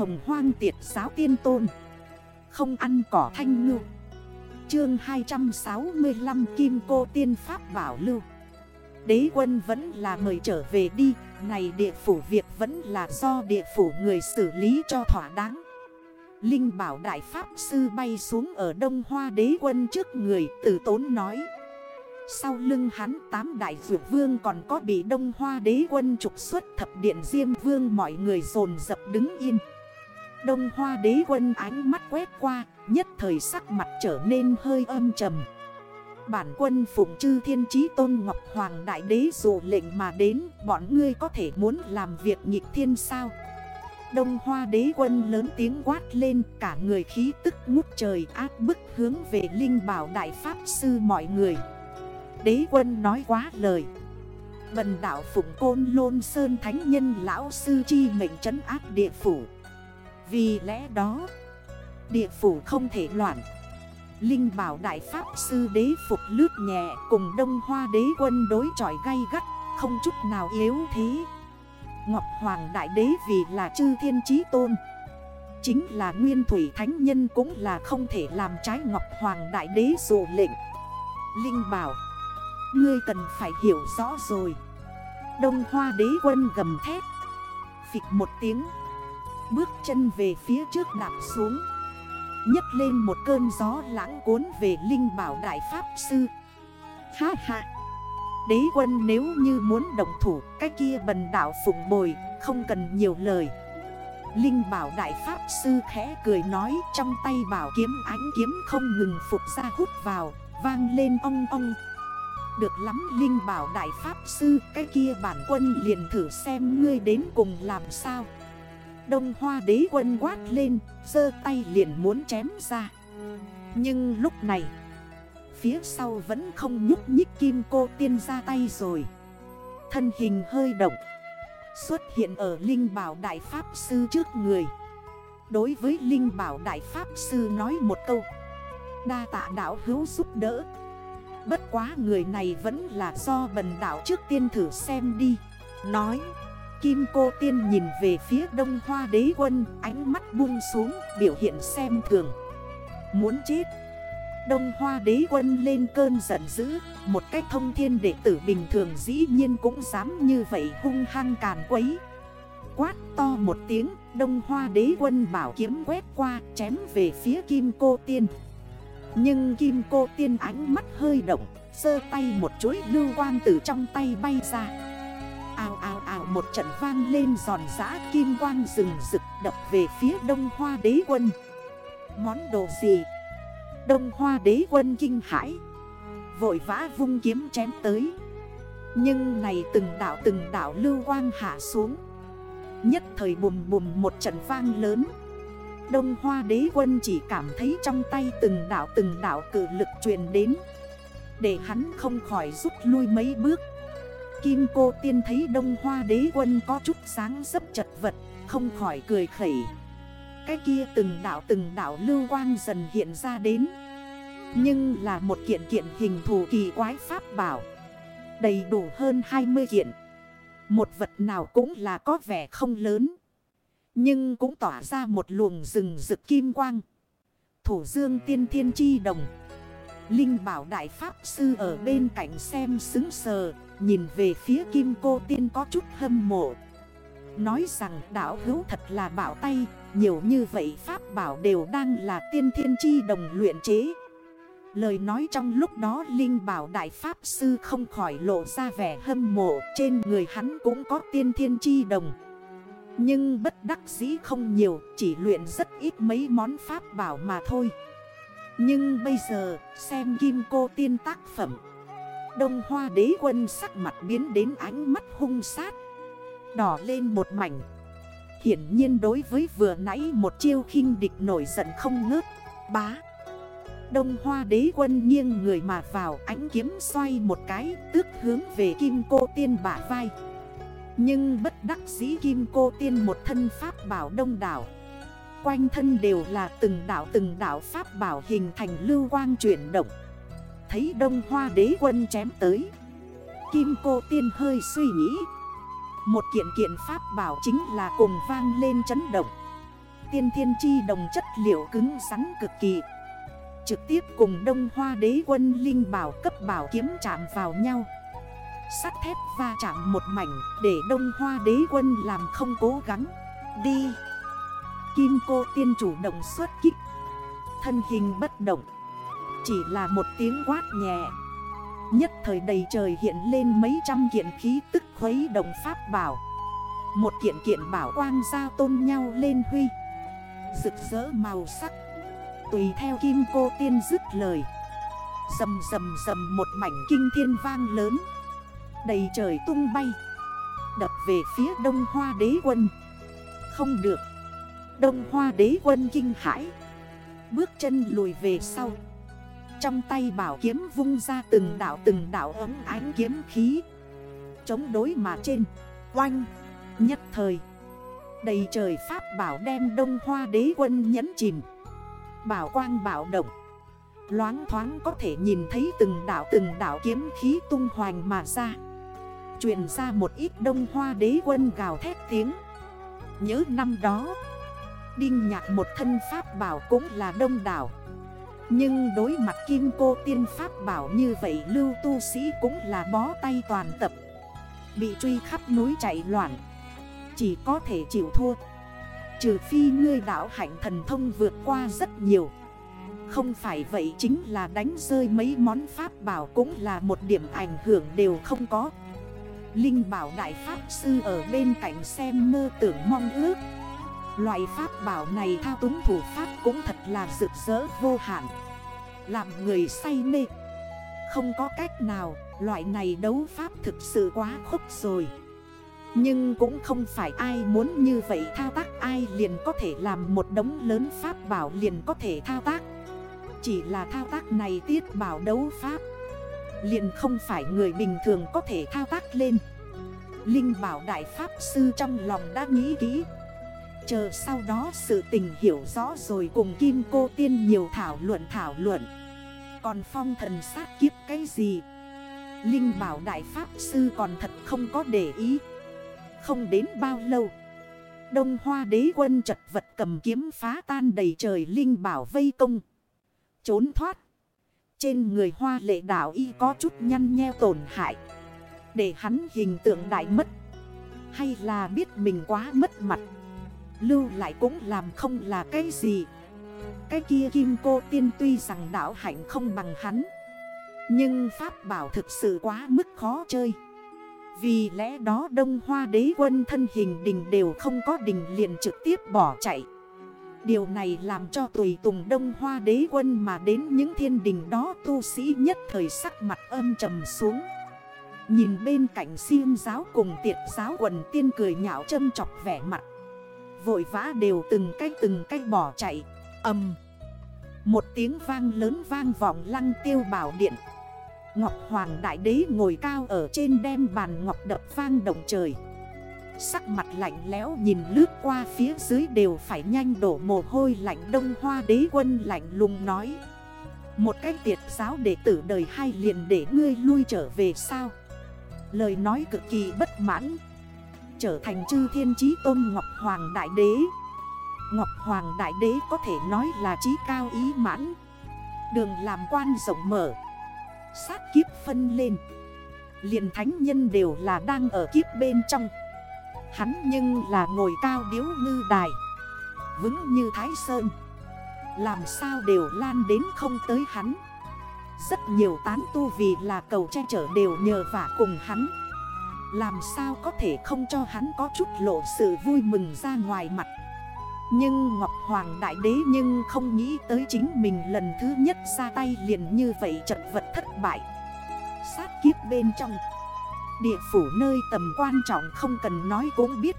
hồng hoang tiệt giáo tiên tôn. Không ăn cỏ thanh ngư. Chương 265 Kim Cô Tiên Pháp Bảo Lưu. Đế quân vẫn là mời trở về đi. Này địa phủ việc vẫn là do địa phủ người xử lý cho thỏa đáng. Linh bảo đại pháp sư bay xuống ở đông hoa đế quân trước người tử tốn nói. Sau lưng hắn tám đại dược vương còn có bị đông hoa đế quân trục xuất thập điện diêm vương, mọi người dồn dập đứng yên. Đông hoa đế quân ánh mắt quét qua, Nhất thời sắc mặt trở nên hơi âm trầm. Bản quân phụng chư thiên chí tôn Ngọc Hoàng Đại Đế dụ lệnh mà đến, Bọn ngươi có thể muốn làm việc nghịch thiên sao? Đông hoa đế quân lớn tiếng quát lên, Cả người khí tức ngút trời áp bức hướng về Linh Bảo Đại Pháp Sư mọi người. Đế quân nói quá lời. Bần đảo Phụng Côn Lôn Sơn Thánh Nhân Lão Sư Chi mệnh trấn áp địa phủ. Vì lẽ đó, Địa phủ không thể loạn. Linh bảo đại pháp sư đế phục lướt nhẹ Cùng đông hoa đế quân đối chọi gay gắt, Không chút nào yếu thế. Ngọc Hoàng đại đế vì là chư thiên trí tôn, Chính là nguyên thủy thánh nhân cũng là không thể làm trái Ngọc Hoàng đại đế dụ lệnh. Linh bảo, Ngươi cần phải hiểu rõ rồi. Đông hoa đế quân gầm thét, Phịch một tiếng. Bước chân về phía trước đạp xuống. Nhấc lên một cơn gió lãng cuốn về Linh Bảo Đại Pháp Sư. Ha ha! Đế quân nếu như muốn đồng thủ, Cái kia bần đảo phụng bồi, Không cần nhiều lời. Linh Bảo Đại Pháp Sư khẽ cười nói, Trong tay bảo kiếm ánh kiếm không ngừng phục ra hút vào, Vang lên ong ong. Được lắm Linh Bảo Đại Pháp Sư, Cái kia bản quân liền thử xem ngươi đến cùng làm sao. Đông hoa đế quân quát lên Sơ tay liền muốn chém ra. Nhưng lúc này, Phía sau vẫn không nhúc nhích kim cô tiên ra tay rồi. Thân hình hơi động, Xuất hiện ở Linh Bảo Đại Pháp Sư trước người. Đối với Linh Bảo Đại Pháp Sư nói một câu, Đa tạ đảo hữu giúp đỡ. Bất quá người này vẫn là do bần đảo trước tiên thử xem đi. Nói Kim cô tiên nhìn về phía đông hoa đế quân, Ánh mắt buông xuống, biểu hiện xem thường. Muốn chết. Đông hoa đế quân lên cơn giận dữ, Một cách thông thiên đệ tử bình thường dĩ nhiên cũng dám như vậy hung hăng càn quấy. Quát to một tiếng, Đông hoa đế quân bảo kiếm quét qua, chém về phía kim cô tiên. Nhưng kim cô tiên ánh mắt hơi động Sơ tay một chuỗi lưu quan từ trong tay bay ra một trận vang lên giòn giã kim quang rừng rực đập về phía đông hoa đế quân. Món đồ gì? Đông hoa đế quân kinh hãi, Vội vã vung kiếm chém tới. Nhưng này từng đảo từng đảo lưu quang hạ xuống. Nhất thời bùm bùm một trận vang lớn. Đông hoa đế quân chỉ cảm thấy trong tay từng đảo từng đảo cử lực truyền đến. Để hắn không khỏi rút lui mấy bước. Kim cô tiên thấy đông hoa đế quân có chút sáng dấp chật vật, Không khỏi cười khẩy. Cái kia từng đảo từng đảo lưu quang dần hiện ra đến. Nhưng là một kiện kiện hình thù kỳ quái pháp bảo. Đầy đủ hơn 20 kiện. Một vật nào cũng là có vẻ không lớn. Nhưng cũng tỏa ra một luồng rừng rực kim quang. Thủ dương tiên thiên chi đồng. Linh bảo đại pháp sư ở bên cạnh xem xứng sờ. Nhìn về phía kim cô tiên có chút hâm mộ. Nói rằng đảo hữu thật là bảo tay, Nhiều như vậy pháp bảo đều đang là tiên thiên chi đồng luyện chế. Lời nói trong lúc đó Linh bảo đại pháp sư không khỏi lộ ra vẻ hâm mộ, Trên người hắn cũng có tiên thiên chi đồng. Nhưng bất đắc dĩ không nhiều, Chỉ luyện rất ít mấy món pháp bảo mà thôi. Nhưng bây giờ, xem kim cô tiên tác phẩm Đông hoa đế quân sắc mặt biến đến ánh mắt hung sát, Đỏ lên một mảnh. Hiển nhiên đối với vừa nãy một chiêu khinh địch nổi giận không ngớt, Bá. Đông hoa đế quân nghiêng người mà vào, ánh kiếm xoay một cái, Tước hướng về kim cô tiên bả vai. Nhưng bất đắc dĩ kim cô tiên một thân pháp bảo đông đảo. Quanh thân đều là từng đảo từng đảo pháp bảo hình thành lưu quang chuyển động thấy đông hoa đế quân chém tới. Kim cô tiên hơi suy nghĩ. Một kiện kiện pháp bảo chính là cùng vang lên chấn động. Tiên thiên chi đồng chất liệu cứng rắn cực kỳ. Trực tiếp cùng đông hoa đế quân linh bảo cấp bảo kiếm chạm vào nhau. Sắt thép va chạm một mảnh để đông hoa đế quân làm không cố gắng. Đi. Kim cô tiên chủ động xuất kích. Thân hình bất động. Chỉ là một tiếng quát nhẹ. Nhất thời đầy trời hiện lên mấy trăm kiện khí tức khuấy động pháp bảo. Một kiện kiện bảo quang giao tôn nhau lên huy. Rực rỡ màu sắc. Tùy theo kim cô tiên dứt lời. Dầm dầm dầm một mảnh kinh thiên vang lớn. Đầy trời tung bay. Đập về phía đông hoa đế quân. Không được. Đông hoa đế quân kinh hãi. Bước chân lùi về sau. Trong tay bảo kiếm vung ra từng đảo từng đảo ấm ánh kiếm khí. Chống đối mà trên, Oanh, Nhất thời. Đầy trời pháp bảo đem đông hoa đế quân nhấn chìm. Bảo quang bảo động. Loáng thoáng có thể nhìn thấy từng đảo từng đảo kiếm khí tung hoành mà ra. Truyền ra một ít đông hoa đế quân gào thét tiếng. Nhớ năm đó, Đinh nhạc một thân pháp bảo cũng là đông đảo. Nhưng đối mặt kim cô tiên pháp bảo như vậy Lưu tu sĩ cũng là bó tay toàn tập. Bị truy khắp núi chạy loạn. Chỉ có thể chịu thua. Trừ phi ngươi đảo hạnh thần thông vượt qua rất nhiều. Không phải vậy chính là đánh rơi mấy món pháp bảo cũng là một điểm ảnh hưởng đều không có. Linh bảo đại pháp sư ở bên cạnh xem mơ tưởng mong ước. Loại pháp bảo này thao túng thủ pháp cũng thật là rực rỡ vô hạn. Làm người say mê. Không có cách nào, Loại này đấu pháp thực sự quá khúc rồi. Nhưng cũng không phải ai muốn như vậy thao tác, ai liền có thể làm một đống lớn pháp bảo liền có thể thao tác. Chỉ là thao tác này tiết bảo đấu pháp, liền không phải người bình thường có thể thao tác lên. Linh bảo đại pháp sư trong lòng đã nghĩ kỹ. Chờ sau đó sự tình hiểu rõ rồi cùng kim cô tiên nhiều thảo luận thảo luận. Còn phong thần sát kiếp cái gì? Linh bảo đại pháp sư còn thật không có để ý. Không đến bao lâu, Đông hoa đế quân chật vật cầm kiếm phá tan đầy trời Linh bảo vây công. Trốn thoát. Trên người hoa lệ đảo y có chút nhăn nheo tổn hại. Để hắn hình tượng đại mất. Hay là biết mình quá mất mặt. Lưu lại cũng làm không là cái gì. Cái kia kim cô tiên tuy rằng đảo hạnh không bằng hắn, Nhưng pháp bảo thực sự quá mức khó chơi. Vì lẽ đó đông hoa đế quân thân hình đình đều không có đình liền trực tiếp bỏ chạy. Điều này làm cho tùy tùng đông hoa đế quân mà đến những thiên đình đó tu sĩ nhất thời sắc mặt âm trầm xuống. Nhìn bên cạnh siêng giáo cùng tiệt giáo quần tiên cười nhạo châm chọc vẻ mặt. Vội vã đều từng cách từng cách bỏ chạy. Âm. Một tiếng vang lớn vang vọng lăng tiêu bảo điện. Ngọc Hoàng Đại Đế ngồi cao ở trên đem bàn ngọc đập vang động trời. Sắc mặt lạnh lẽo nhìn lướt qua phía dưới đều phải nhanh đổ mồ hôi lạnh đông hoa đế quân lạnh lùng nói. Một cách tiệt giáo đệ tử đời hai liền để ngươi lui trở về sao? Lời nói cực kỳ bất mãn. Trở thành chư thiên trí tôn Ngọc Hoàng Đại Đế. Ngọc Hoàng Đại Đế có thể nói là trí cao ý mãn. Đường làm quan rộng mở. Sát kiếp phân lên. Liền thánh nhân đều là đang ở kiếp bên trong. Hắn nhưng là ngồi cao điếu ngư đài. Vững như Thái Sơn. Làm sao đều lan đến không tới hắn. Rất nhiều tán tu vì là cầu che chở đều nhờ vả cùng hắn. Làm sao có thể không cho hắn có chút lộ sự vui mừng ra ngoài mặt? Nhưng Ngọc Hoàng Đại Đế nhưng không nghĩ tới chính mình lần thứ nhất ra tay liền như vậy chật vật thất bại. Sát kiếp bên trong, Địa phủ nơi tầm quan trọng không cần nói cũng biết.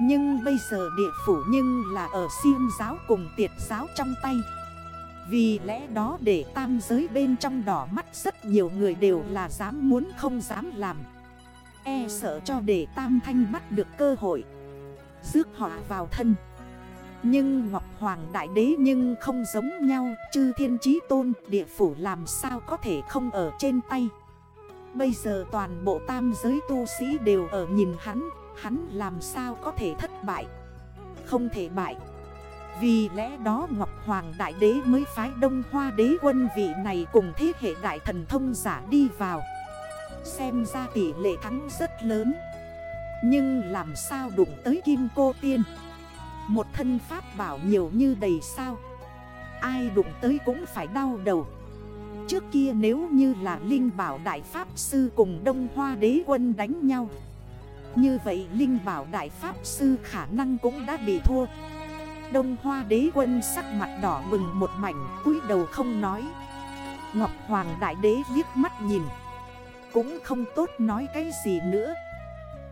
Nhưng bây giờ địa phủ nhưng là ở siêng giáo cùng tiệt giáo trong tay. Vì lẽ đó để tam giới bên trong đỏ mắt rất nhiều người đều là dám muốn không dám làm. E sợ cho để tam thanh bắt được cơ hội. Rước họa vào thân. Nhưng Ngọc Hoàng Đại Đế nhưng không giống nhau. Chư thiên chí tôn, địa phủ làm sao có thể không ở trên tay? Bây giờ toàn bộ tam giới tu sĩ đều ở nhìn hắn. Hắn làm sao có thể thất bại? Không thể bại. Vì lẽ đó Ngọc Hoàng Đại Đế mới phái Đông Hoa Đế quân vị này cùng thế hệ đại thần thông giả đi vào. Xem ra tỷ lệ thắng rất lớn. Nhưng làm sao đụng tới Kim Cô Tiên? Một thân pháp bảo nhiều như đầy sao. Ai đụng tới cũng phải đau đầu. Trước kia nếu như là Linh Bảo Đại Pháp Sư cùng Đông Hoa Đế Quân đánh nhau, Như vậy Linh Bảo Đại Pháp Sư khả năng cũng đã bị thua. Đông Hoa Đế Quân sắc mặt đỏ bừng một mảnh, cúi đầu không nói. Ngọc Hoàng Đại Đế liếc mắt nhìn. Cũng không tốt nói cái gì nữa.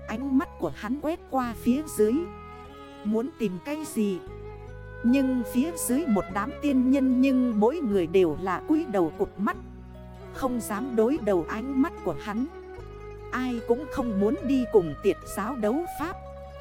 Ánh mắt của hắn quét qua phía dưới. Muốn tìm cái gì? Nhưng phía dưới một đám tiên nhân nhưng mỗi người đều là cúi đầu cụt mắt. Không dám đối đầu ánh mắt của hắn. Ai cũng không muốn đi cùng tiệt giáo đấu pháp.